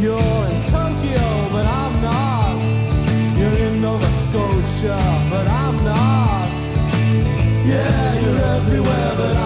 You're in Tokyo, but I'm not. You're in Nova Scotia, but I'm not. Yeah, you're everywhere, but I'm